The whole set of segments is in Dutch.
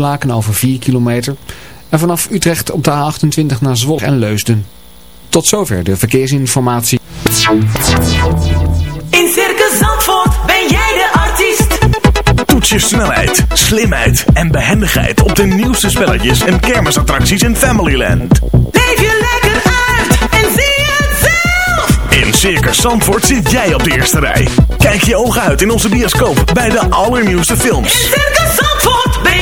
Laken over 4 kilometer. En vanaf Utrecht op de A28 naar Zwolle en Leusden. Tot zover de verkeersinformatie. In Circus Zandvoort ben jij de artiest. Toets je snelheid, slimheid en behendigheid op de nieuwste spelletjes en kermisattracties in Familyland. Leef je lekker uit en zie het zelf. In Circus Zandvoort zit jij op de eerste rij. Kijk je ogen uit in onze bioscoop bij de allernieuwste films. In Circus Zandvoort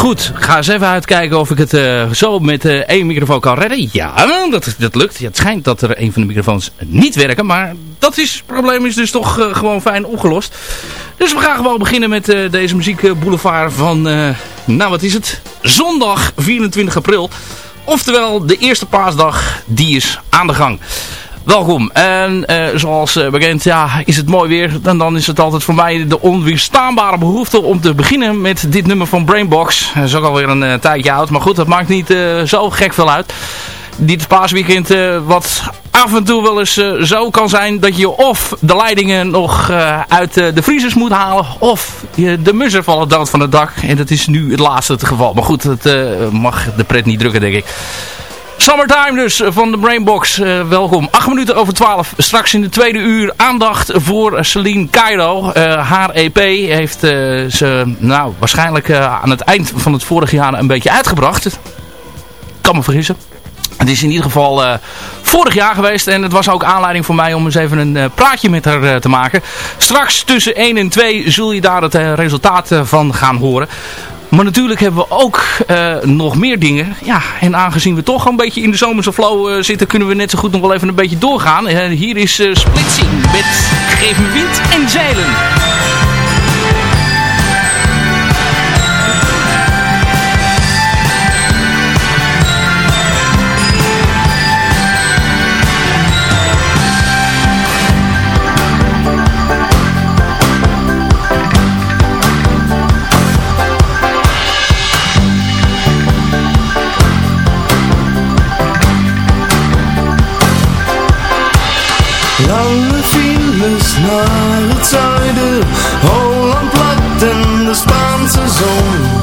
Goed, ga eens even uitkijken of ik het uh, zo met uh, één microfoon kan redden. Ja, dat, dat lukt. Ja, het schijnt dat er een van de microfoons niet werken. Maar dat is, probleem is dus toch gewoon fijn opgelost. Dus we gaan gewoon beginnen met deze muziekboulevard van, nou wat is het? Zondag 24 april. Oftewel de eerste paasdag, die is aan de gang. Welkom. En uh, zoals uh, bekend, ja, is het mooi weer. En dan is het altijd voor mij de onweerstaanbare behoefte om te beginnen met dit nummer van Brainbox. Dat is ook alweer een uh, tijdje oud. Maar goed, dat maakt niet zo gek veel uit. Dit paasweekend wat af en toe wel eens zo kan zijn dat je of de leidingen nog uit de vriezers moet halen. Of je, de mussen vallen dood van het dak. En dat is nu het laatste geval. Maar goed, dat mag de pret niet drukken denk ik. Summertime dus van de Brainbox. Uh, welkom. 8 minuten over 12. Straks in de tweede uur aandacht voor Celine Cairo. Uh, haar EP heeft ze nou, waarschijnlijk aan het eind van het vorige jaar een beetje uitgebracht. Kan me vergissen. Het is in ieder geval vorig jaar geweest. En het was ook aanleiding voor mij om eens even een praatje met haar te maken. Straks tussen 1 en 2 zul je daar het resultaat van gaan horen. Maar natuurlijk hebben we ook uh, nog meer dingen. Ja, en aangezien we toch een beetje in de zomerse flow uh, zitten... kunnen we net zo goed nog wel even een beetje doorgaan. Uh, hier is Splitsing met Geef wind en zeilen. Lange files naar het zuiden, Holland plat en de Spaanse zon.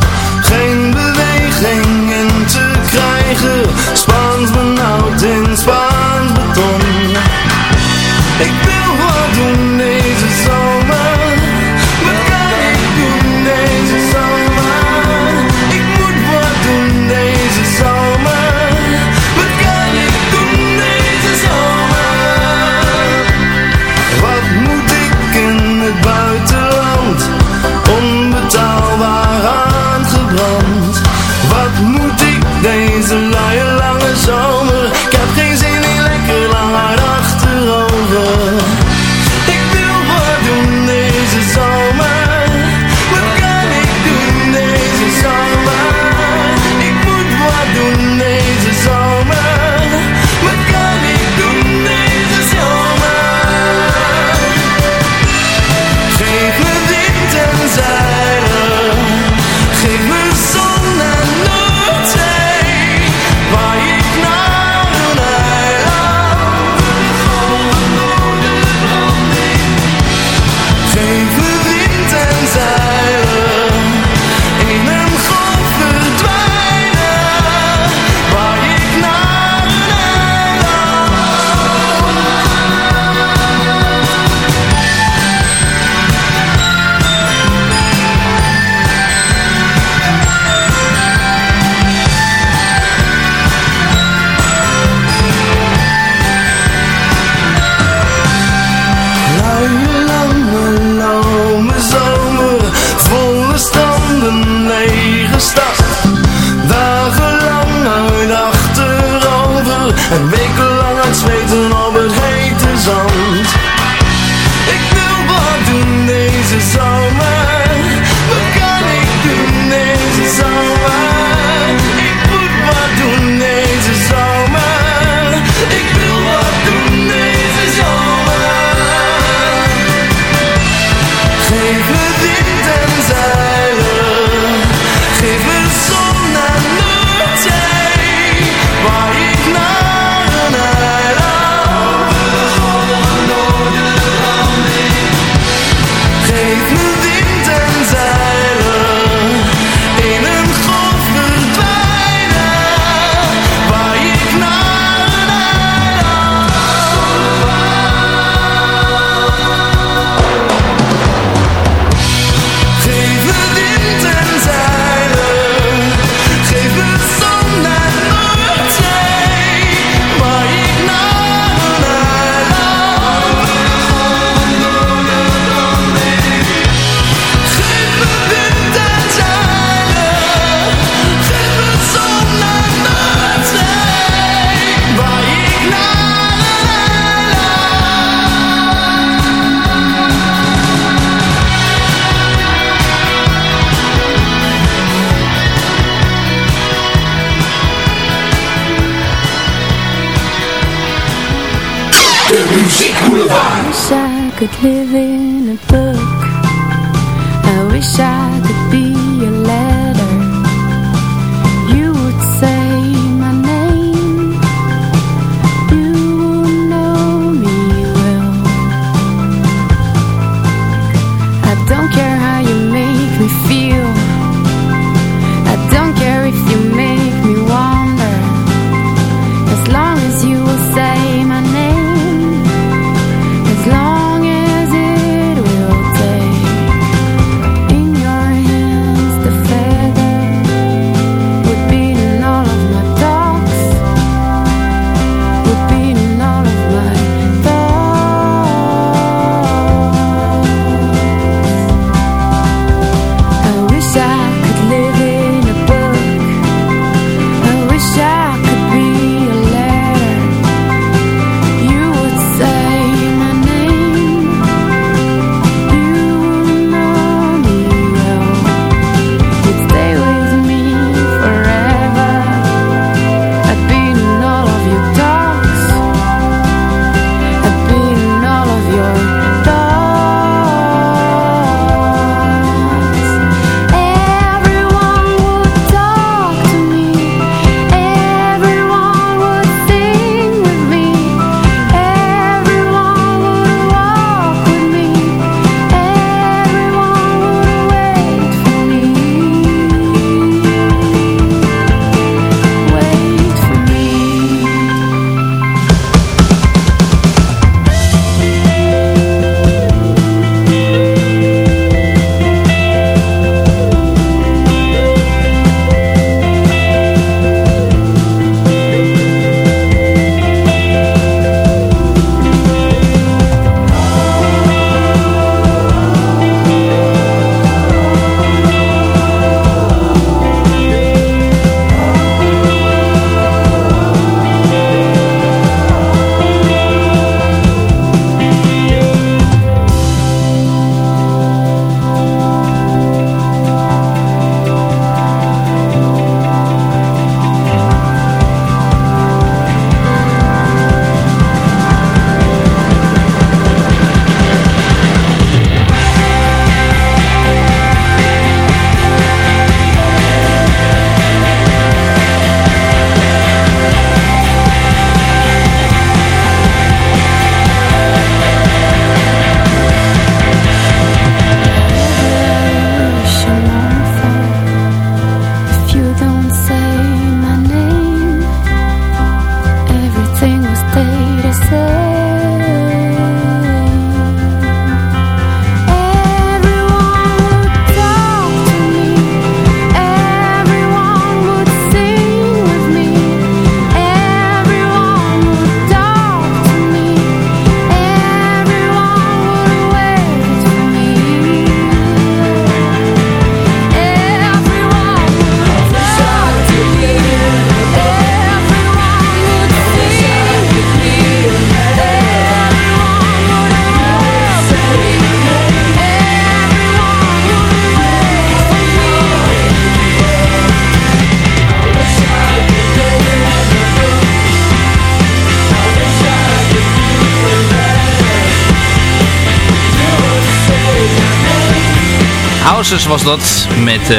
Was dat met eh,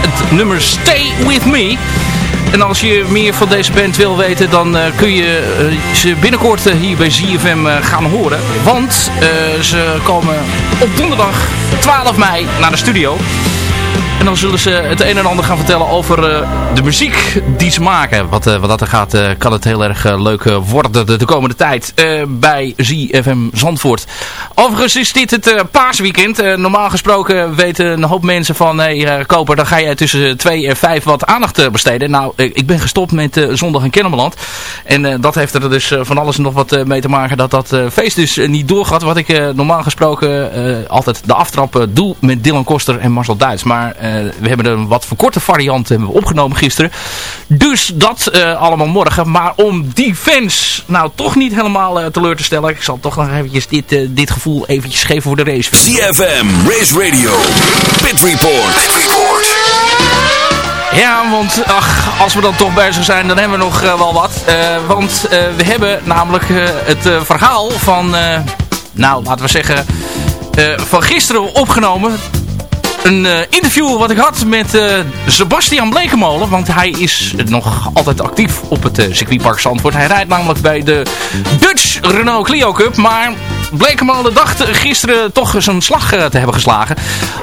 het nummer Stay With Me. En als je meer van deze band wil weten, dan eh, kun je eh, ze binnenkort hier bij ZFM gaan horen. Want ze komen op donderdag 12 mei naar de studio. En dan zullen ze het een en ander gaan vertellen over eh, de muziek die ze maken. Wat, eh, wat dat er gaat, eh, kan het heel erg leuk worden de, de komende tijd bij ZFM Zandvoort. Overigens is dit het paasweekend. Normaal gesproken weten een hoop mensen van... Hey, Koper, dan ga je tussen 2 en 5 wat aandacht besteden. Nou, ik ben gestopt met Zondag in Kennemerland. En dat heeft er dus van alles nog wat mee te maken... dat dat feest dus niet doorgaat. Wat ik normaal gesproken altijd de aftrap doe met Dylan Koster en Marcel Duits. Maar we hebben een wat verkorte variant hebben we opgenomen gisteren. Dus dat eh, allemaal morgen. Maar om die fans nou toch niet helemaal eh, teleur te stellen... ik zal toch nog eventjes dit, eh, dit gevoel eventjes geven voor de race. CFM Race Radio Pit Report. Pit Report. Ja, want ach, als we dan toch bezig zijn, dan hebben we nog eh, wel wat. Eh, want eh, we hebben namelijk het verhaal van, nou laten we zeggen, van gisteren opgenomen. Een interview wat ik had met Sebastian Blekemolen. Want hij is nog altijd actief op het circuitpark Zandvoort. Hij rijdt namelijk bij de Dutch Renault Clio Cup. Maar Blekemolen dacht gisteren toch zijn slag te hebben geslagen.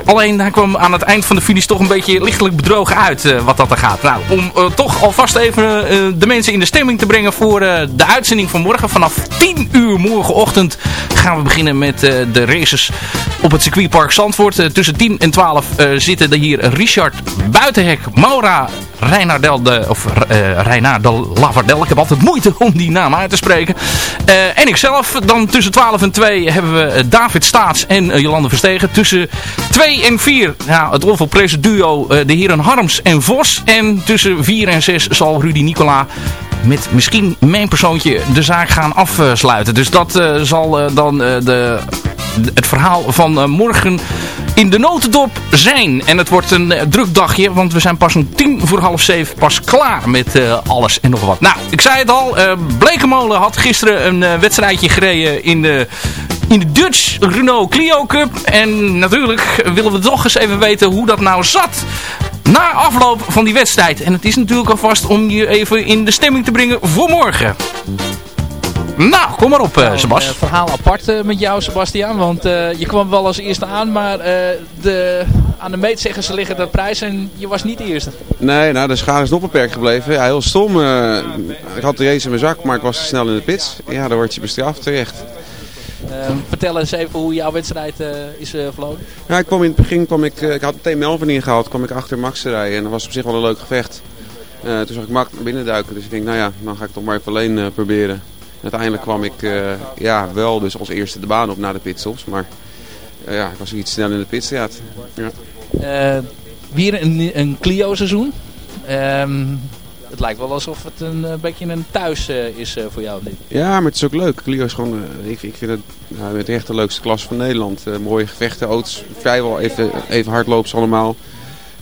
Alleen hij kwam aan het eind van de finish toch een beetje lichtelijk bedrogen uit uh, wat dat er gaat. Nou, om uh, toch alvast even uh, de mensen in de stemming te brengen voor de uitzending van morgen. Vanaf 10 uur morgenochtend gaan we beginnen met de races op het circuitpark Zandvoort. tussen 10 en 12 zitten er hier Richard Buitenhek, Maura Reinardel de, of uh, Reinaard de Lavardel. Ik heb altijd moeite om die naam uit te spreken. Uh, en ikzelf. Dan tussen 12 en 2 hebben we David Staats en Jolande Verstegen. Tussen 2 en 4 ja, het onvolprezen duo de heren Harms en Vos. En tussen 4 en 6 zal Rudy Nicola met misschien mijn persoontje de zaak gaan afsluiten. Dus dat zal dan de het verhaal van morgen in de notendop zijn. En het wordt een uh, druk dagje, want we zijn pas om tien voor half zeven pas klaar met uh, alles en nog wat. Nou, ik zei het al, Blekemolen had gisteren een wedstrijdje gereden in de in de Dutch Renault Clio Cup. En natuurlijk willen we toch eens even weten hoe dat nou zat na afloop van die wedstrijd. En het is natuurlijk alvast om je even in de stemming te brengen voor morgen. Nou, kom maar op, uh, Sebas. Een verhaal apart uh, met jou, Sebastian. Want uh, je kwam wel als eerste aan, maar de, aan de meet zeggen ze liggen de prijs en je was niet de eerste. Nee, nou, de schade is nog beperkt gebleven. Ja, heel stom. ik had de race in mijn zak, maar ik was te snel in de pits. Ja, daar word je bestraft terecht. vertel eens even hoe jouw wedstrijd is verlopen. Ja, ik kwam in het begin, kwam ik, ik had meteen Melvin ingehaald, kwam ik achter Max te rijden. En dat was op zich wel een leuk gevecht. toen zag ik Max naar binnen duiken, dus ik denk, nou ja, dan ga ik toch maar even alleen proberen. Uiteindelijk kwam ik uh, ja, wel dus als eerste de baan op na de pitstops. Maar uh, ja, ik was iets snel in de pitstraat. Ja. Uh, weer een, een Clio-seizoen. Um, het lijkt wel alsof het een, een beetje een thuis is voor jou. Ja, maar het is ook leuk. Clio is gewoon, ik, ik vind het nou, het echt de leukste klas van Nederland. mooie gevechten, auto's, vrijwel even, even hard allemaal.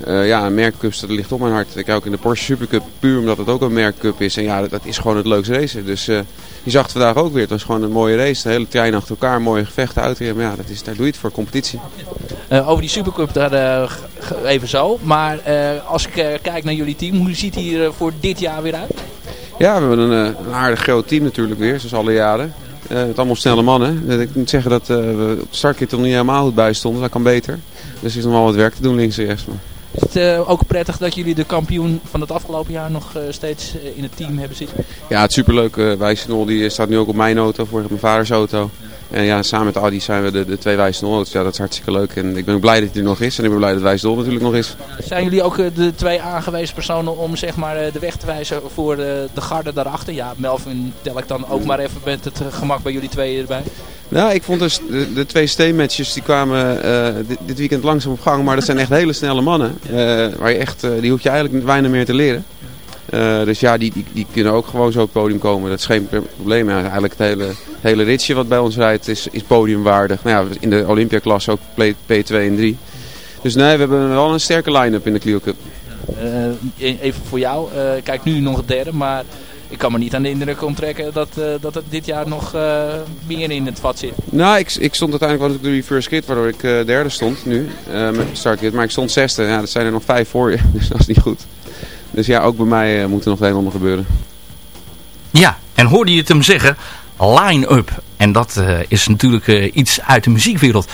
Uh, ja, een merkcup dat ligt op mijn hart. Ik ook in de Porsche Supercup puur omdat het ook een merkcup is. En ja, dat, dat is gewoon het leukste racen. Dus uh, je zag het vandaag ook weer. Het was gewoon een mooie race. De hele trein achter elkaar, mooie gevechten uit. Maar ja, dat is, daar doe je het voor competitie. Uh, over die Supercup daar even zo. Maar als ik kijk naar jullie team, hoe ziet hij er voor dit jaar weer uit? Ja, we hebben een, een aardig groot team natuurlijk weer, zoals alle jaren. het allemaal snelle mannen. Ik moet zeggen dat we op de startkit er niet helemaal goed bij stonden. Dat kan beter. Dus er is nog wel wat werk te doen links en rechts. Maar... Is het uh, ook prettig dat jullie de kampioen van het afgelopen jaar nog uh, steeds uh, in het team hebben zitten? Ja, het is superleuk. Uh, Wijsenol die staat nu ook op mijn auto, voor mijn vaders auto. En ja, samen met Adi zijn we de, de twee Wijsenol. Dus ja, dat is hartstikke leuk. En ik ben blij dat hij er nog is. En ik ben blij dat Wijsenol natuurlijk nog is. Zijn jullie ook de twee aangewezen personen om zeg maar, de weg te wijzen voor de, de garde daarachter? Ja, Melvin tel ik dan ook maar even met het gemak bij jullie twee erbij. Nou, ik vond dus de, de twee steenmatches die kwamen uh, dit, dit, weekend langzaam op gang. Maar dat zijn echt hele snelle mannen. Uh, waar je echt, uh, die hoef je eigenlijk weinig meer te leren. Dus ja, die, die, die, kunnen ook gewoon zo op het podium komen. Dat is geen probleem. Ja, eigenlijk het hele, hele ritje wat bij ons rijdt is, is podiumwaardig. Nou ja, in de Olympiaklasse ook P2 en 3. Dus nee, we hebben wel een sterke line-up in de Clio Cup. even voor jou. kijk, nu nog het derde, maar ik kan me niet aan de indruk onttrekken dat, uh, dat het dit jaar nog uh, meer in het vat zit. Nou, ik, ik stond uiteindelijk wel de first kit, waardoor ik uh, derde stond nu met startkit. Maar ik stond zesde. Ja, dat zijn er nog vijf voor je, dus dat is niet goed. Dus ja, ook bij mij moet er nog het een en ander gebeuren. Ja, en hoorde je het hem zeggen? Line-up. En dat is natuurlijk iets uit de muziekwereld.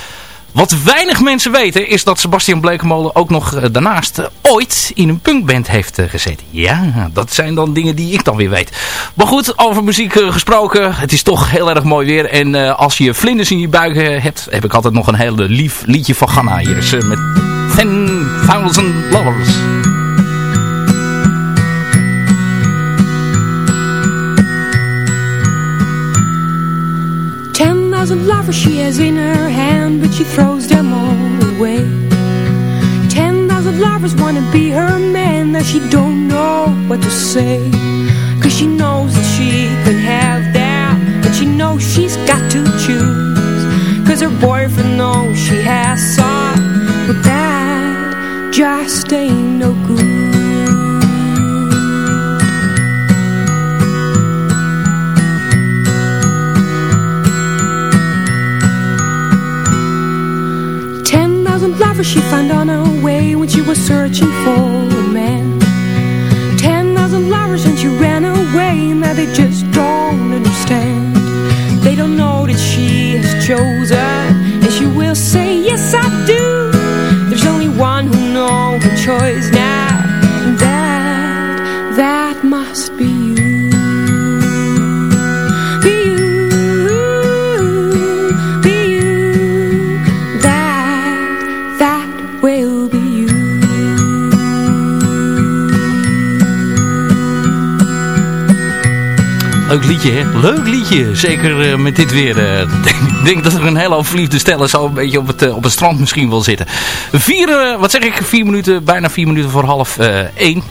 Wat weinig mensen weten is dat Sebastian Blekemolen ook nog daarnaast ooit in een punkband heeft gezeten. Ja, dat zijn dan dingen die ik dan weer weet. Maar goed, over muziek gesproken. Het is toch heel erg mooi weer. En als je vlinders in je buik hebt, heb ik altijd nog een heel lief liedje van Ghana. Hier is met 10.000 Lovers. Thousand lovers she has in her hand But she throws them all away. Ten thousand lovers wanna be her man That she don't know what to say. Cause she knows that she can have that But she knows she's got to choose. Cause her boyfriend knows she has some But that just ain't no good she found on her way when she was searching for a man. Ten thousand lovers and she ran away, now they just don't understand. They don't know that she has chosen, and she will say, Yes, I do. There's only one who knows her choice liedje, hè? Leuk liedje. Zeker eh, met dit weer. eh. Ik denk dat er een hele hoop verliefde stellen zo een beetje op het, eh, op het strand misschien wel zitten. Vier, wat zeg ik, vier minuten, bijna vier minuten voor half één.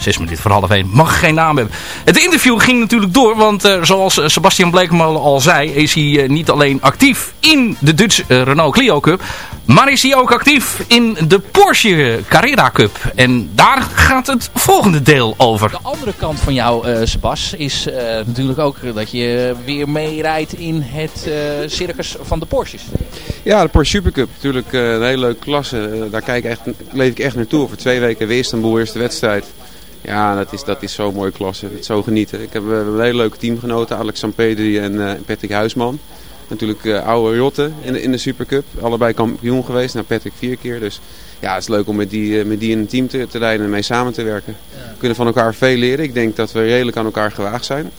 Zes minuten voor half één. Mag geen naam hebben. Het interview ging natuurlijk door, want eh, zoals eh, Sebastian Blekemolen al zei, is hij eh, niet alleen actief in de Dutch Renault Clio Cup, maar is hij ook actief in de Porsche Carrera Cup. En daar gaat het volgende deel over. De andere kant van jou, eh Sebas, is eh, natuurlijk ook dat je weer meerijdt in het eh, circus van de Porsches. Ja, de Porsche Supercup. Natuurlijk eh, een hele leuke klasse. Daar kijk ik echt, leef ik echt naartoe. Voor twee weken weer Istanbul, eerste wedstrijd. Ja, dat is, dat is zo'n mooie klasse. Het is zo genieten. Ik heb, we hebben een hele leuke teamgenoten. Alex Sampedri en eh, Patrick Huisman. Natuurlijk eh, oude Jotte in de, in de Supercup. Allebei kampioen geweest. Nou, Patrick vier keer. Dus ja, het is leuk om met die, eh, met die in een team te, te rijden en mee samen te werken. We kunnen van elkaar veel leren. Ik denk dat we redelijk aan elkaar gewaagd zijn.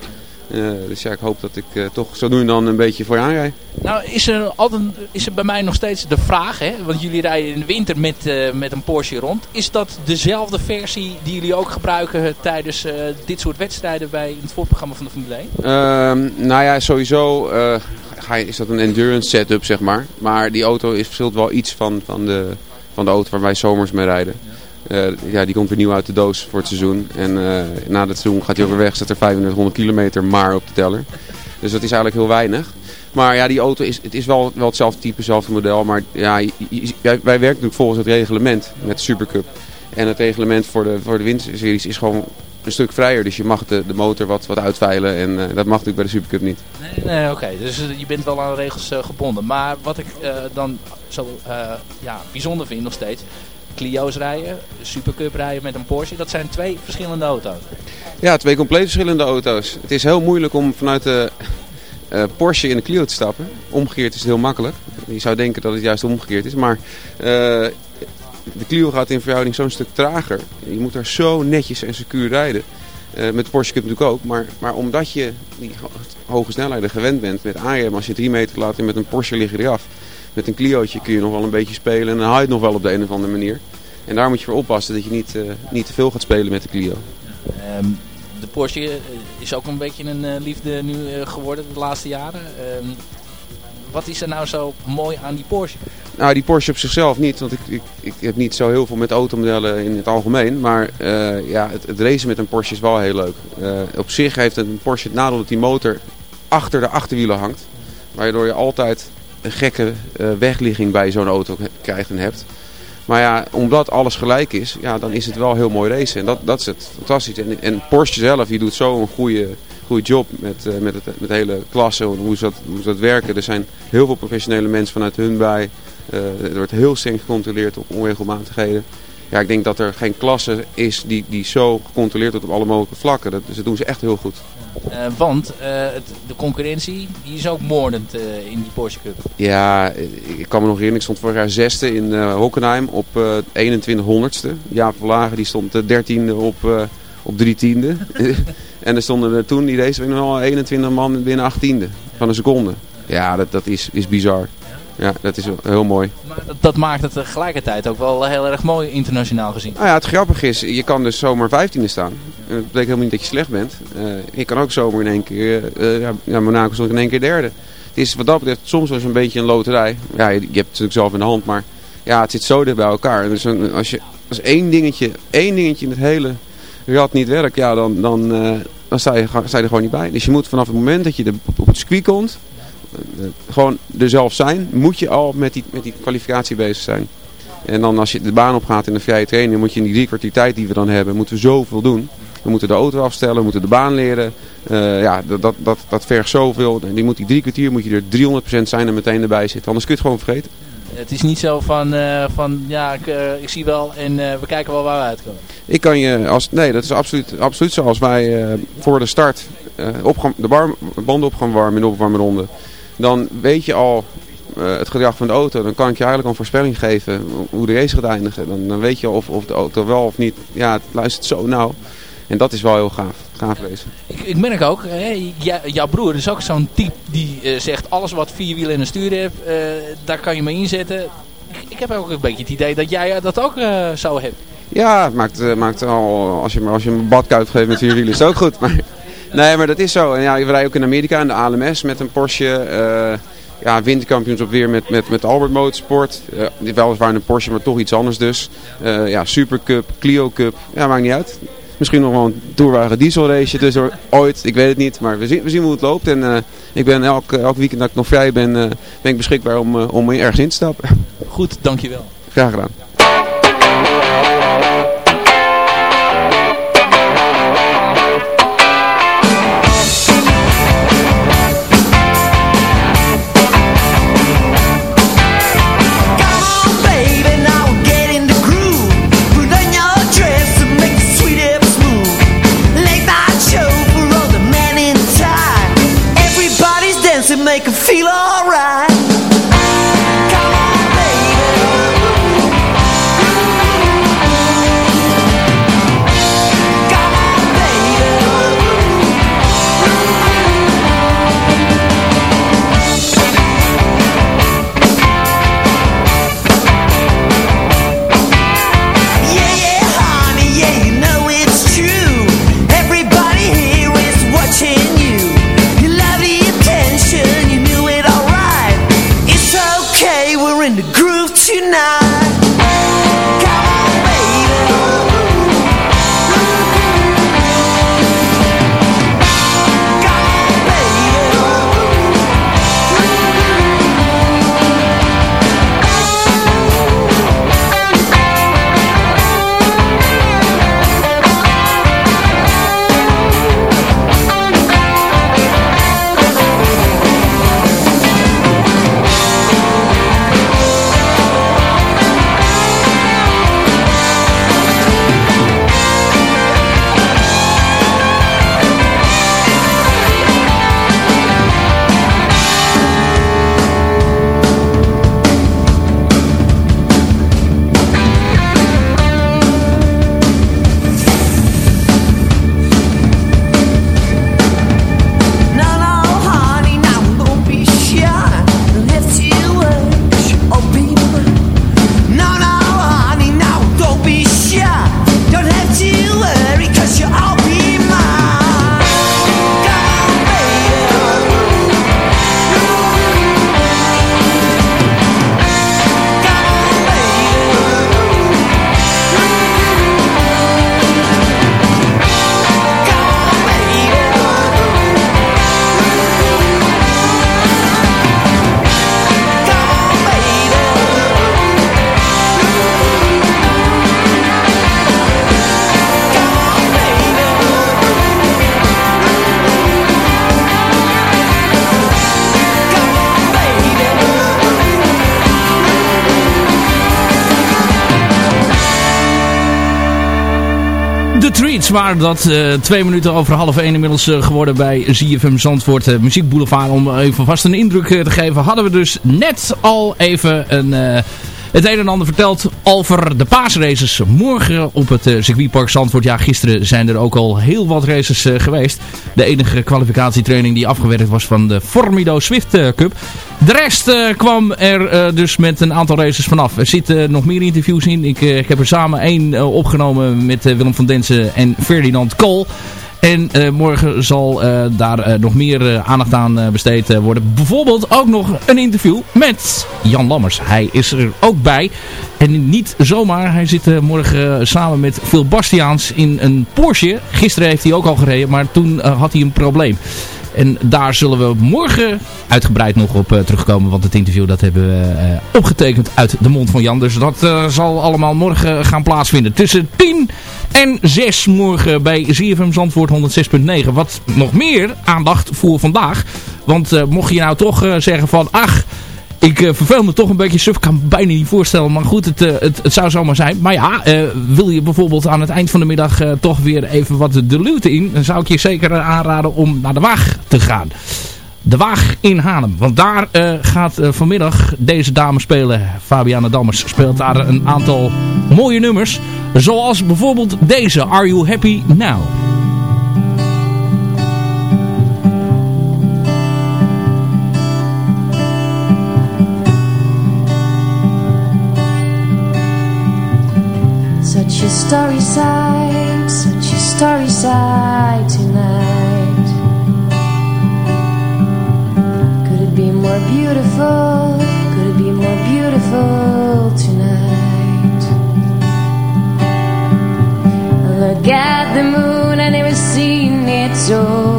Dus ja, ik hoop dat ik eh, toch zo nu dan een beetje voor je aanrijd. Nou, is er, altijd, is er bij mij nog steeds de vraag, hè? want jullie rijden in de winter met, eh, met een Porsche rond. Is dat dezelfde versie die jullie ook gebruiken tijdens eh, dit soort wedstrijden bij het voorprogramma van de Formule 1? Ehm, nou ja, sowieso is dat een endurance setup, zeg maar. Maar die auto is, verschilt wel iets van, van, de, van de auto waar wij zomers mee rijden. Ja, die komt weer nieuw uit de doos voor het seizoen. En eh, na het seizoen gaat hij ook weer er 3500 kilometer maar op de teller. Dus dat is eigenlijk heel weinig. Maar ja, die auto is, het is wel, wel hetzelfde type, hetzelfde model. Maar ja, wij, werken natuurlijk volgens het reglement met de Supercup. En het reglement voor de, voor de winterseries is gewoon een stuk vrijer. Dus je mag de, de motor wat, wat uitveilen. En eh, dat mag natuurlijk bij de Supercup niet. Nee, nee oké. Dus eh, je bent wel aan de regels eh, gebonden. Maar wat ik eh, dan zo eh, ja, bijzonder vind nog steeds. Clio's rijden, Supercup rijden met een Porsche. Dat zijn twee verschillende auto's. Ja, twee compleet verschillende auto's. Het is heel moeilijk om vanuit de eh, Porsche in de Clio te stappen. Omgekeerd is het heel makkelijk. Je zou denken dat het juist omgekeerd is. Maar eh, de Clio gaat in verhouding zo'n stuk trager. Je moet daar zo netjes en secuur rijden. Eh, met de Porsche Cup natuurlijk ook. Maar, maar omdat je die ho- hoge snelheden gewend bent met aanremmen. Als je drie meter laat en met een Porsche lig je eraf. Met een Clio'tje kun je nog wel een beetje spelen. En dan haal je het nog wel op de een of andere manier. En daar moet je voor oppassen dat je niet, eh, niet te veel gaat spelen met de Clio. Ehm, de Porsche eh, is ook een beetje een eh, liefde nu geworden de laatste jaren. Ehm, wat is er nou zo mooi aan die Porsche? Nou, die Porsche op zichzelf niet, want ik, ik, ik heb niet zo heel veel met automodellen in het algemeen. Maar ja, het, het racen met een Porsche is wel heel leuk. Op zich heeft een Porsche het nadeel dat die motor achter de achterwielen hangt. Waardoor je altijd een gekke eh, wegligging bij zo'n auto krijgt en hebt. Maar ja, omdat alles gelijk is, ja, dan is het wel heel mooi racen. En dat, dat is het fantastisch. En, en Porsche zelf, die doet zo een goede, goede job met, eh, met, het, met de hele klasse. Hoe ze, dat, hoe ze dat werken. Er zijn heel veel professionele mensen vanuit hun bij. Eh, er wordt heel streng gecontroleerd op onregelmatigheden. Ja, ik denk dat er geen klasse is die, die zo gecontroleerd wordt op alle mogelijke vlakken. Dat, dus dat doen ze echt heel goed. Eh, want eh, het, de concurrentie die is ook moordend eh, in die Porsche Cup. Ja, ik kan me nog herinneren, ik stond vorig jaar zesde in Hockenheim op eh 2100ste. Jaap Verlagen die stond dertiende op, op drie tiende. en er stonden er toen die race nog wel 21 man binnen acht tiende van een seconde. Ja, dat, dat is, is bizar. Ja, dat is heel mooi. Maar dat, dat maakt het tegelijkertijd ook wel heel erg mooi internationaal gezien. Nou ja, het grappige is, je kan dus zomaar vijftiende staan. En dat betekent helemaal niet dat je slecht bent. Eh, je kan ook zomaar in één keer, eh, ja, Monaco stond in één keer derde. Het is wat dat betreft soms wel eens een beetje een loterij. Ja, je, je hebt het natuurlijk zelf in de hand, maar ja, het zit zo dicht bij elkaar. Dus een- als, je, als één dingetje, één dingetje in het hele rad niet werkt, ja, dan, dan, eh, dan sta, je, sta je er gewoon niet bij. Dus je moet vanaf het moment dat je op, het circuit komt, gewoon er zelf zijn, moet je al met die, met die kwalificatie bezig zijn. En dan als je de baan op gaat in de vrije training, moet je in die drie kwartier tijd die we dan hebben, moeten we zoveel doen. We moeten de auto afstellen, we moeten de baan leren. Eh, ja, dat, dat, dat, dat vergt zoveel. En die, moet die drie kwartier moet je er 300% zijn en meteen erbij zitten. Anders kun je het gewoon vergeten. Het is niet zo van, eh, van ja, ik, eh, ik zie wel en eh, we kijken wel waar we uitkomen. Ik kan je als. Nee, dat is absoluut, absoluut zo. Als wij eh, voor de start eh, op gaan- de bar, banden op gaan warmen in de opwarmronde. Dan weet je al eh, het gedrag van de auto. Dan kan ik je eigenlijk al een voorspelling geven hoe de race gaat eindigen. Dan, dan weet je of, of de auto wel of niet. Ja, het luistert zo nauw. En dat is wel heel gaaf. Gaaf wezen. Ik, ik merk ook, hè, jouw broer is ook zo'n type die eh, zegt alles wat vier wielen en een stuur heeft, eh, daar kan je mee inzetten. Ik, ik heb ook een beetje het idee dat jij dat ook eh, zo hebt. Ja, het maakt, maakt al, als je, als je een badkuit geeft met vier wielen is het ook goed. Maar, nee, maar dat is zo. En ja, we rijden ook in Amerika in de ALMS met een Porsche. eh ja, winterkampioenschap weer met, met, met Albert Motorsport. Uh, weliswaar een Porsche, maar toch iets anders dus. Eh, ja, Super Cup, Clio Cup. Ja, maakt niet uit. Misschien nog wel een Tourwagen diesel race tussendoor. Ooit, ik weet het niet. Maar we zien, we zien hoe het loopt. En eh, ik ben elk, elk weekend dat ik nog vrij ben, eh, ben ik beschikbaar om, eh, om ergens in te stappen. Goed, dankjewel. Graag gedaan. Waren dat eh, twee minuten over half één inmiddels eh, geworden bij ZFM Zandvoort uh, Muziek Boulevard. Om even vast een indruk eh, te geven hadden we dus net al even een, eh, het een en ander verteld over de paasraces morgen op het eh, circuitpark Zandvoort. Ja, gisteren zijn er ook al heel wat races eh, geweest. De enige kwalificatietraining die afgewerkt was van de Formido Swift eh, Cup. De rest kwam er dus met een aantal races vanaf. Er zitten nog meer interviews in. Ik, ik heb er samen één opgenomen met Willem van Densen en Ferdinand Kool. En eh, morgen zal eh, daar eh, nog meer aandacht aan besteed worden. Bijvoorbeeld ook nog een interview met Jan Lammers. Hij is er ook bij. En niet zomaar. Hij zit morgen samen met Phil Bastiaans in een Porsche. Gisteren heeft hij ook al gereden, maar toen had hij een probleem. En daar zullen we morgen uitgebreid nog op eh, terugkomen. Want het interview dat hebben we eh, opgetekend uit de mond van Jan. Dus dat eh, zal allemaal morgen gaan plaatsvinden. Tussen 10 en 6 morgen bij ZFM Zandvoort 106.9. Wat nog meer aandacht voor vandaag. Want mocht je nou toch zeggen van... Ach, Ik eh, verveel me toch een beetje suf. Ik kan me bijna niet voorstellen. Maar goed, het, eh, het, het zou zomaar zijn. Maar ja, eh, wil je bijvoorbeeld aan het eind van de middag toch weer even wat de in. Dan zou ik je zeker aanraden om naar de Waag te gaan. De Waag in Haarlem. Want daar gaat vanmiddag deze dame spelen. Fabiana Dammers speelt daar een aantal mooie nummers. Zoals bijvoorbeeld deze. Are You Happy Now? Starry sight, such a starry sight tonight. Could it be more beautiful? Could it be more beautiful tonight? Look at the moon, I never seen it so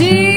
dia.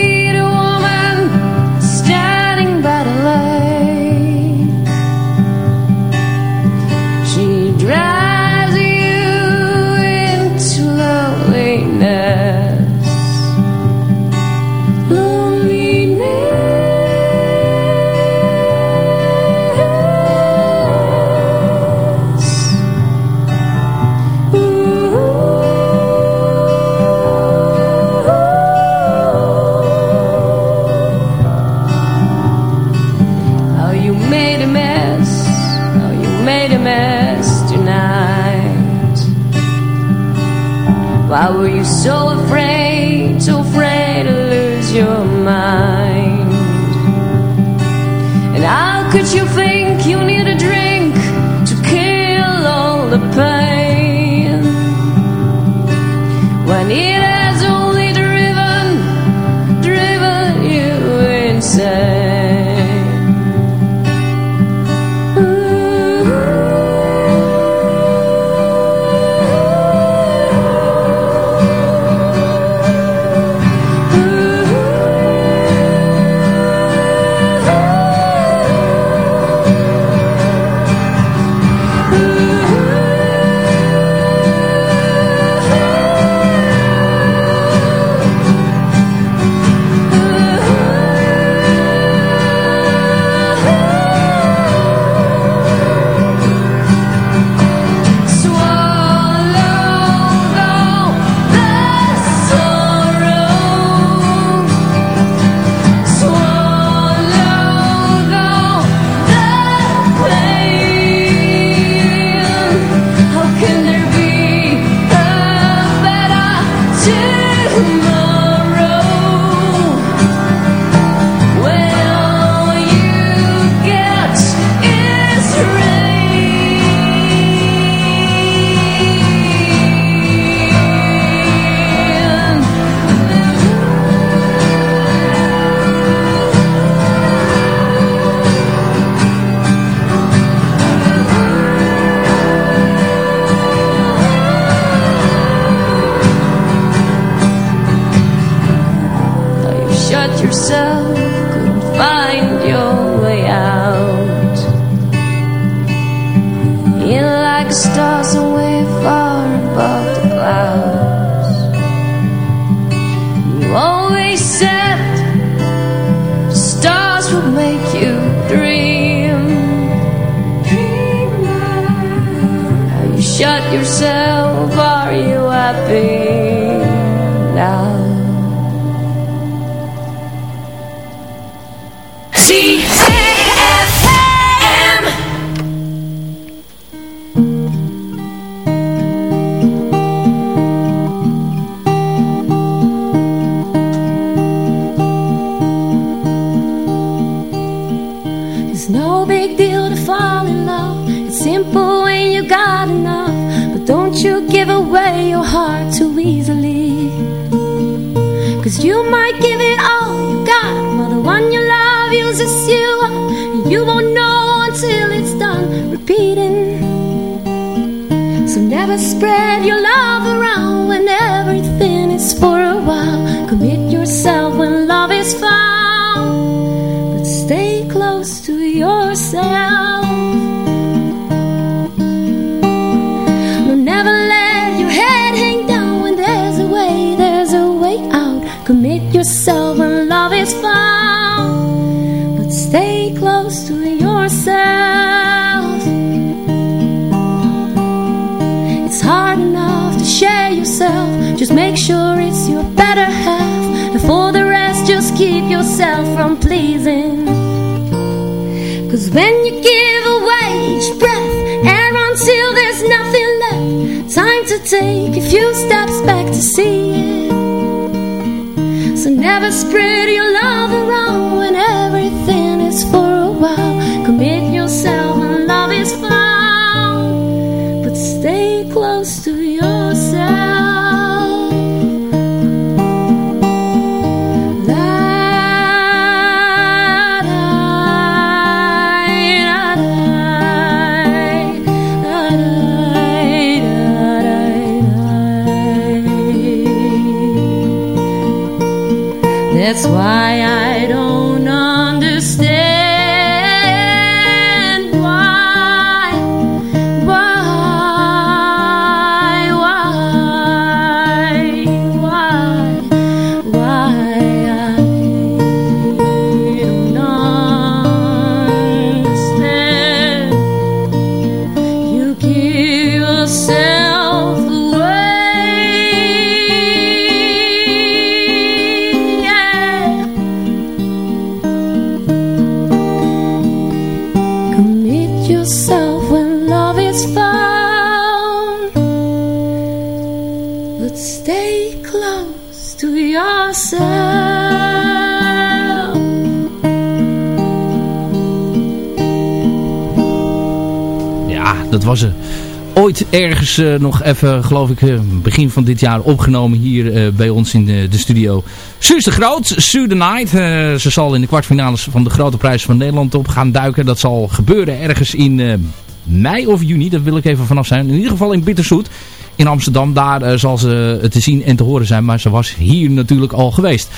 Spread your love around when everything is for a while. Commit yourself when love is found, but stay close to yourself. No, never let your head hang down when there's a way, there's a way out. Commit yourself when love is found, sure it's your better half. And for the rest, just keep yourself from pleasing. Cause when you give away each breath, air until there's nothing left. Time to take a few steps back to see it. So never spread your love Ergens eh, nog even, geloof ik, eh, begin van dit jaar opgenomen hier eh, bij ons in de, studio. Suus de Groot, Sue the Night. Ze zal in de kwartfinales van de Grote Prijs van Nederland op gaan duiken. Dat zal gebeuren ergens in mei of juni. Daar wil ik even vanaf zijn. In ieder geval in Bitterzoet in Amsterdam. Daar eh, zal ze te zien en te horen zijn. Maar ze was hier natuurlijk al geweest.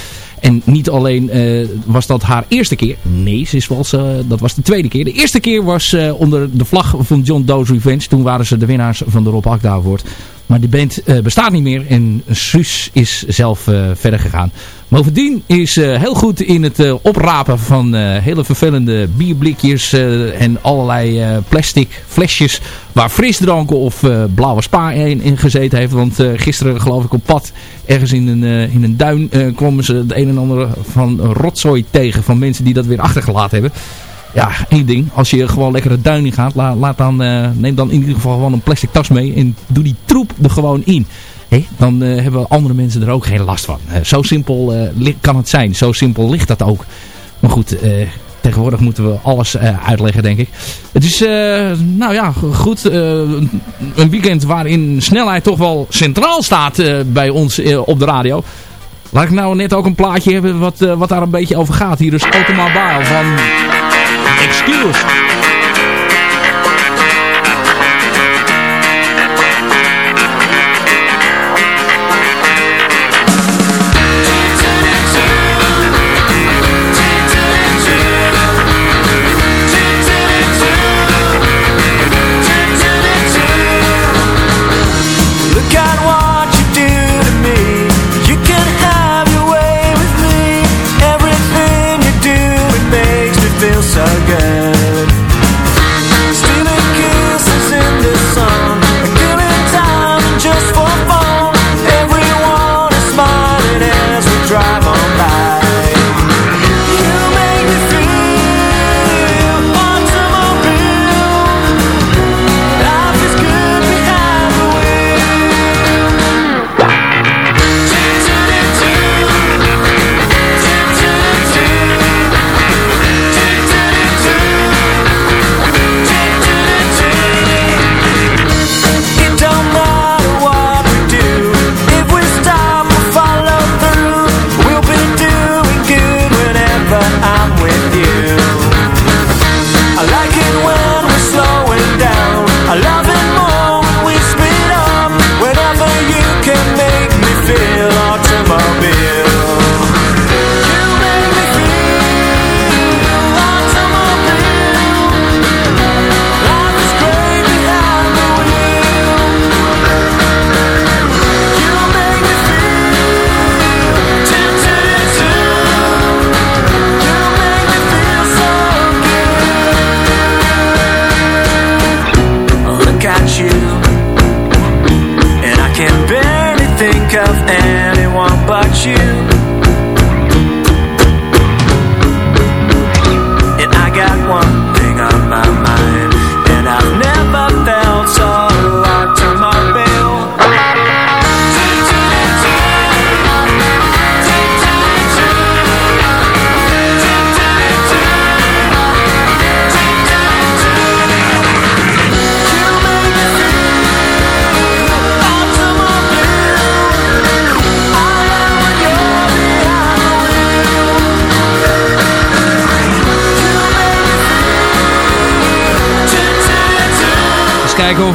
En niet alleen eh, was dat haar eerste keer. Nee, ze is wel, eh, dat was de tweede keer. De eerste keer was eh, onder de vlag van John Doe's Revenge. Toen waren ze de winnaars van de Rob Akda Award. Maar die band eh, bestaat niet meer. En Suus is zelf eh, verder gegaan. Bovendien is eh, heel goed in het oprapen van hele vervelende bierblikjes en allerlei plastic flesjes waar frisdranken of blauwe spa in, in gezeten heeft. Want gisteren geloof ik op pad ergens in een, in een duin kwamen ze het een en ander van rotzooi tegen van mensen die dat weer achtergelaten hebben. Ja, één ding. Als je gewoon lekker het duin in gaat, la- laat dan, eh, neem dan in ieder geval gewoon een plastic tas mee en doe die troep er gewoon in. Hé, dan eh, hebben andere mensen er ook geen last van. Eh, zo simpel kan het zijn. Zo simpel ligt dat ook. Maar goed, tegenwoordig moeten we alles uitleggen, denk ik. Het is, nou ja, goed. een weekend waarin snelheid toch wel centraal staat bij ons op de radio. Laat ik nou net ook een plaatje hebben wat, wat daar een beetje over gaat. Hier is Automobile van Excuse.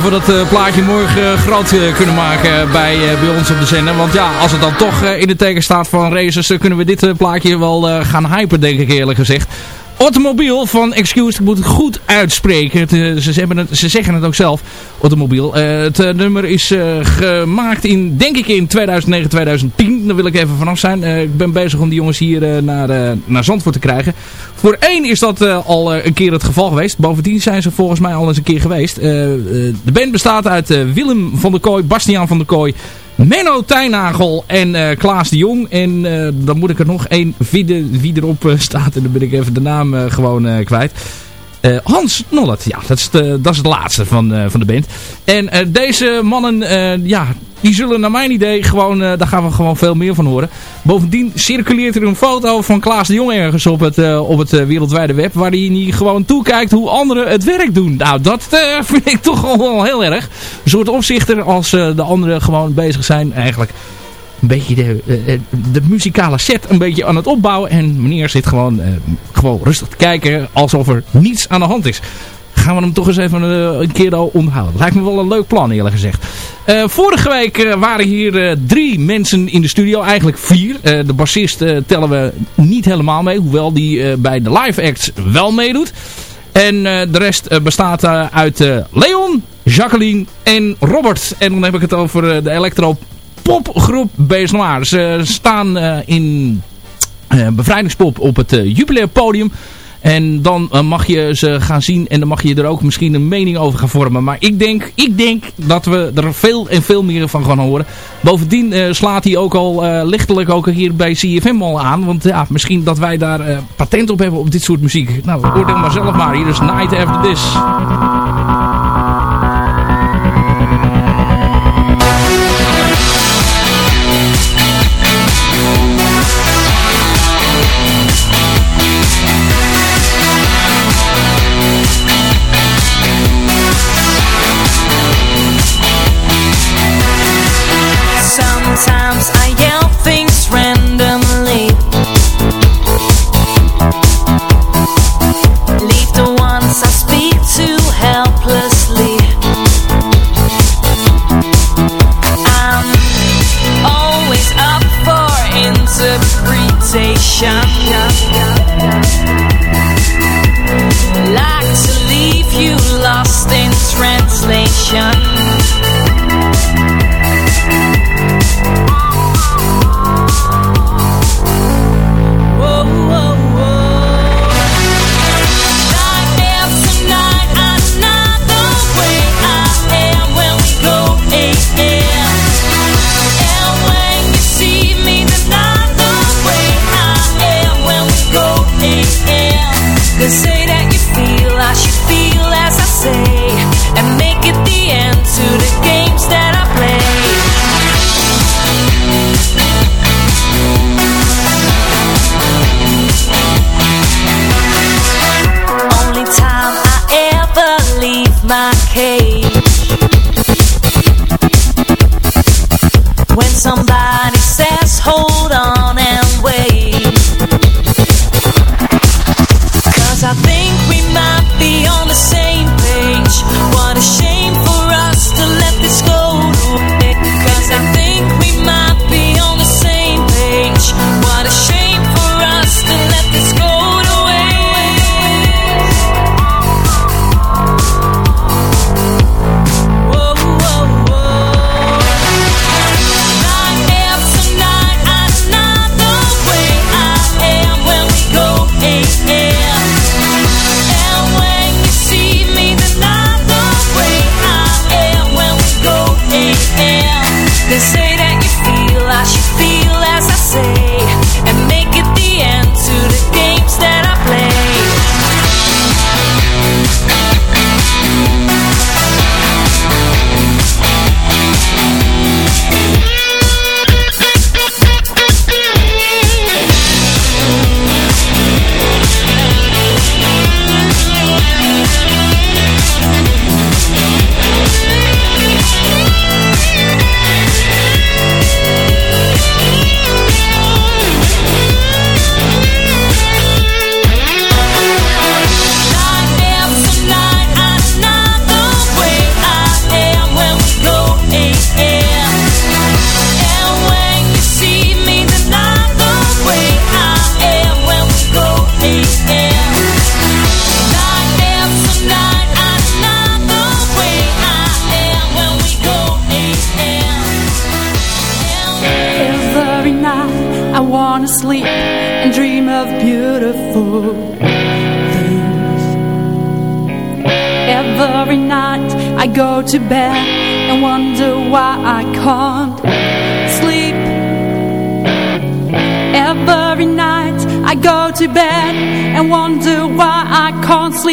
Of we dat eh, plaatje morgen groot eh, kunnen maken bij, eh, bij ons op de zender. Want ja, als het dan toch in de teken staat van races, dan kunnen we dit plaatje wel gaan hypen, denk ik eerlijk gezegd. Automobiel van Excuse, ik moet goed uitspreken. Het, eh, ze, hebben het, ze zeggen het ook zelf, Automobiel. Het nummer is gemaakt in, denk ik in 2009, 2010. Daar wil ik even vanaf zijn. ik ben bezig om die jongens hier naar, naar Zandvoort te krijgen. Voor één is dat al een keer het geval geweest. Bovendien zijn ze volgens mij al eens een keer geweest. de band bestaat uit Willem van der Kooi, Bastiaan van der Kooi... Menno Tijnagel en uh, Klaas de Jong. En dan moet ik er nog één vinden wie erop staat. En dan ben ik even de naam gewoon kwijt. Hans Nollet, ja, dat is, de, dat is het laatste van, van de band. En deze mannen, ja, die zullen naar mijn idee gewoon, daar gaan we gewoon veel meer van horen. Bovendien circuleert er een foto van Klaas de Jong ergens op het, op het wereldwijde web. Waar hij gewoon toekijkt hoe anderen het werk doen. Nou, dat vind ik toch wel heel erg. Een soort opzichter als de anderen gewoon bezig zijn eigenlijk een beetje de, de, muzikale set een beetje aan het opbouwen. En meneer zit gewoon, gewoon rustig te kijken alsof er niets aan de hand is gaan we hem toch eens even een keer al onderhouden. Lijkt me wel een leuk plan eerlijk gezegd. Vorige week waren hier drie mensen in de studio. Eigenlijk vier. de bassist tellen we niet helemaal mee. Hoewel die bij de live acts wel meedoet. En de rest bestaat uit Leon, Jacqueline en Robert. En dan heb ik het over de electro popgroep Bees. Ze staan in bevrijdingspop op het jubileumpodium. En dan mag je ze gaan zien en dan mag je er ook misschien een mening over gaan vormen. Maar ik denk, ik denk dat we er veel en veel meer van gaan horen. Bovendien slaat hij ook al lichtelijk ook hier bij CFM al aan. Want ja, misschien dat wij daar patent op hebben op dit soort muziek. Nou, oordeel maar zelf maar. Hier is Night After This.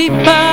Bye.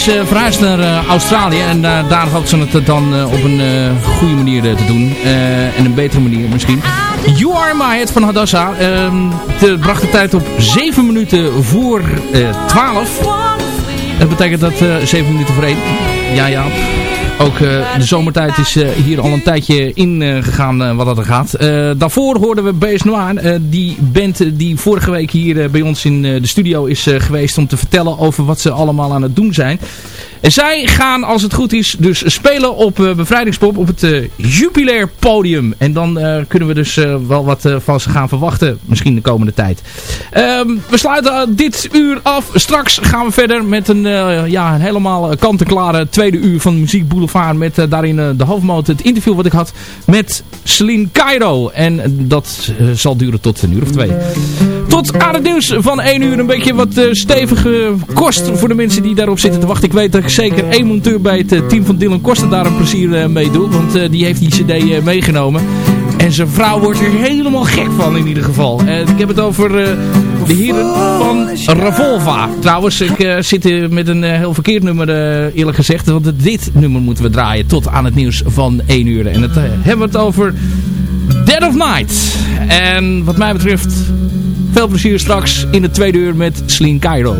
Is eh, verhuisd naar eh, Australië en eh, daar hoopt ze het dan op een goede manier te doen. En een betere manier misschien. You Are My Head van Hadassa. Ehm de bracht de tijd op 7 minuten voor eh 12. Dat betekent dat eh 7 minuten voor 1. Ja, ja. Ook eh, de zomertijd is eh, hier al een tijdje ingegaan gegaan eh, wat dat er gaat. Daarvoor hoorden we Bees Noir. die band die vorige week hier bij ons in de studio is geweest om te vertellen over wat ze allemaal aan het doen zijn. En zij gaan, als het goed is, dus spelen op Bevrijdingspop op het Jupiler podium. En dan kunnen we dus wel wat van ze gaan verwachten, misschien de komende tijd. Ehm, we sluiten dit uur af. Straks gaan we verder met een, ja, helemaal kant-en-klare tweede uur van Muziek. Met eh, daarin eh, de hoofdmoot het interview wat ik had met Celine Cairo. En dat eh, zal duren tot een uur of twee. Tot aan het nieuws van 1 uur een beetje wat stevige kost voor de mensen die daarop zitten te wachten. Ik weet dat ik zeker één monteur bij het team van Dylan Koster daar een plezier mee doe. Want die heeft die cd meegenomen. En zijn vrouw wordt er helemaal gek van in ieder geval. Eh, ik heb het over eh, de heren van Revolva. Trouwens, ik eh, zit hier met een eh, heel verkeerd nummer eerlijk gezegd. Want dit nummer moeten we draaien tot aan het nieuws van 1 uur. En het hebben we het over Dead of Night. En wat mij betreft veel plezier straks in de tweede uur met Sleen Cairo.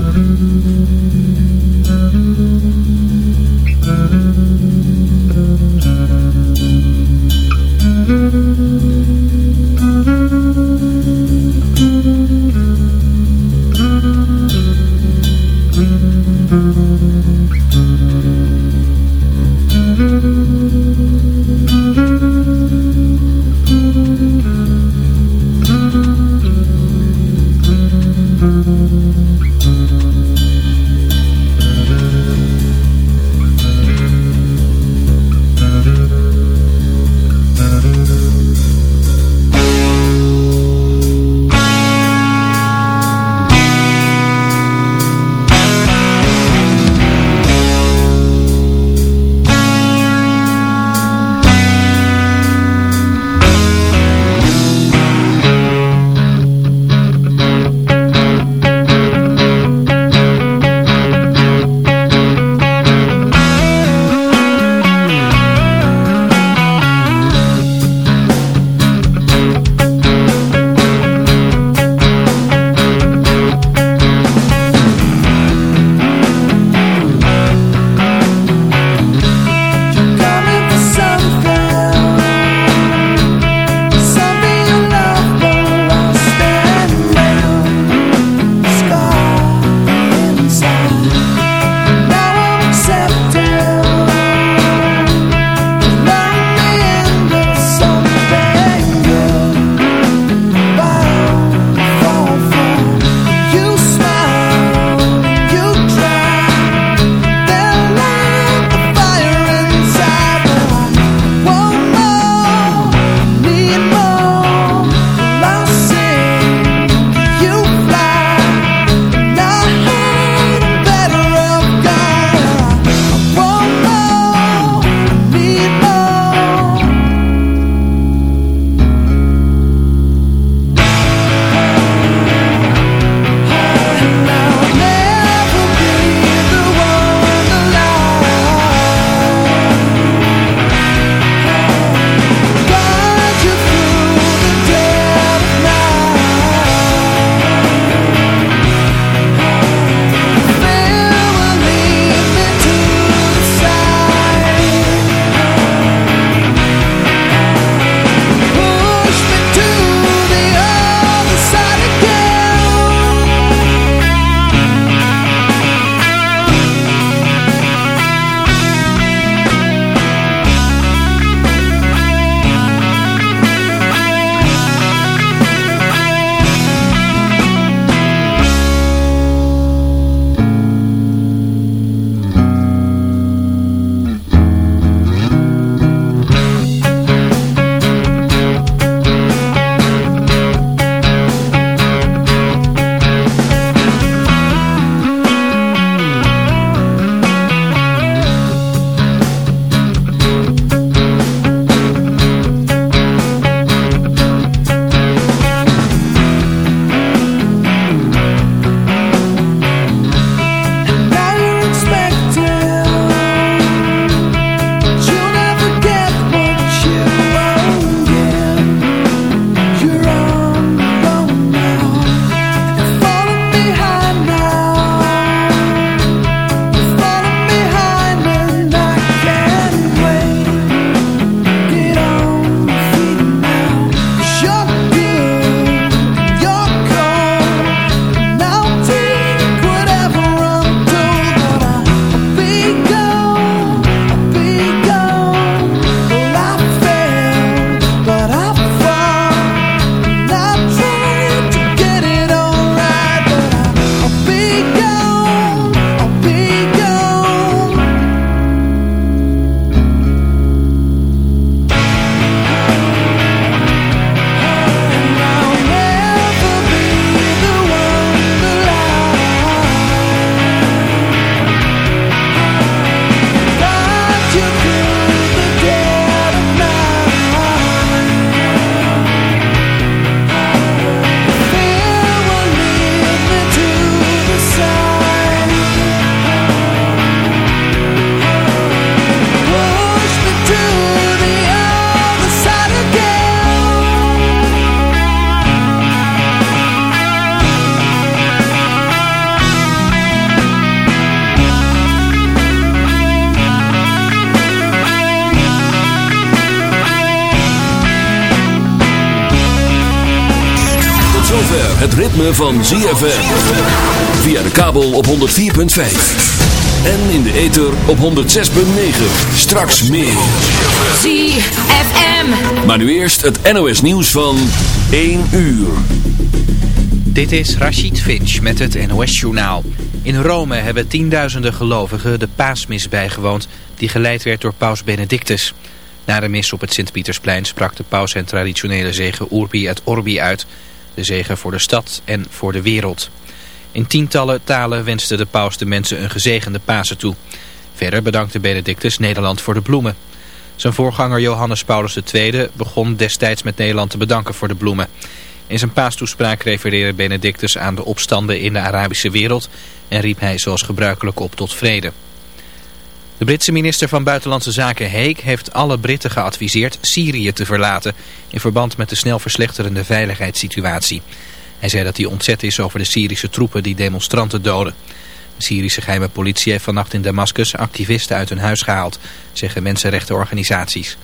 ZFM. Via de kabel op 104.5. En in de ether op 106.9. Straks meer. ZFM. Maar nu eerst het NOS nieuws van 1 uur. Dit is Rachid Finch met het NOS-journaal. In Rome hebben tienduizenden gelovigen de paasmis bijgewoond... die geleid werd door paus Benedictus. Na de mis op het Sint-Pietersplein sprak de paus zijn traditionele zegen Urbi et Orbi uit. De zegen voor de stad en voor de wereld. In tientallen talen wenste de paus de mensen een gezegende Pasen toe. Verder bedankte Benedictus Nederland voor de bloemen. Zijn voorganger Johannes Paulus II begon destijds met Nederland te bedanken voor de bloemen. In zijn paastoespraak refereerde Benedictus aan de opstanden in de Arabische wereld en riep hij zoals gebruikelijk op tot vrede. De Britse minister van Buitenlandse Zaken Heek heeft alle Britten geadviseerd Syrië te verlaten in verband met de snel verslechterende veiligheidssituatie. Hij zei dat hij ontzet is over de Syrische troepen die demonstranten doden. De Syrische geheime politie heeft vannacht in Damascus activisten uit hun huis gehaald, zeggen mensenrechtenorganisaties.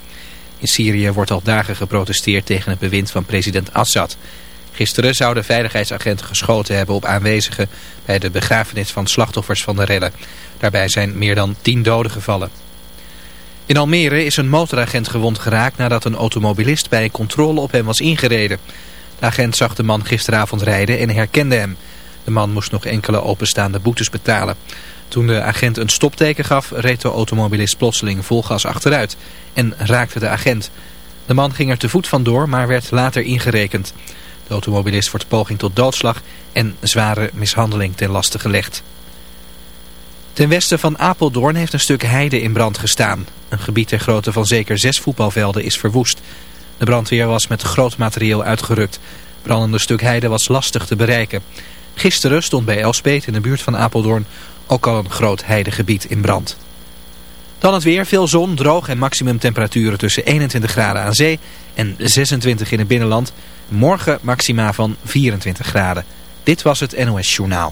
In Syrië wordt al dagen geprotesteerd tegen het bewind van president Assad. Gisteren zouden veiligheidsagenten geschoten hebben op aanwezigen bij de begrafenis van slachtoffers van de rellen. Daarbij zijn meer dan tien doden gevallen. In Almere is een motoragent gewond geraakt nadat een automobilist bij controle op hem was ingereden. De agent zag de man gisteravond rijden en herkende hem. De man moest nog enkele openstaande boetes betalen. Toen de agent een stopteken gaf, reed de automobilist plotseling vol gas achteruit en raakte de agent. De man ging er te voet vandoor, maar werd later ingerekend. De automobilist wordt poging tot doodslag en zware mishandeling ten laste gelegd. Ten westen van Apeldoorn heeft een stuk heide in brand gestaan. Een gebied ter grootte van zeker zes voetbalvelden is verwoest. De brandweer was met groot materieel uitgerukt. Brandende stuk heide was lastig te bereiken. Gisteren stond bij Elspeet in de buurt van Apeldoorn ook al een groot heidegebied in brand. Dan het weer, veel zon, droog en maximumtemperaturen tussen 21 graden aan zee en 26 in het binnenland. Morgen maxima van 24 graden. Dit was het NOS Journaal.